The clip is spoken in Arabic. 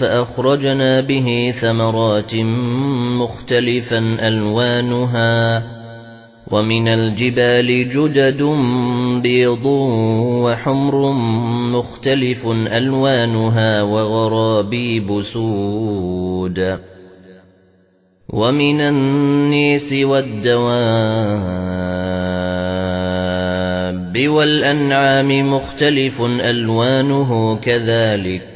فأخرجنا به ثمرات مختلفا ألوانها ومن الجبال جدد بيض وحمر مختلف ألوانها وغرابيب سود ومن النيس والدواب والأنعام مختلف ألوانه كذلك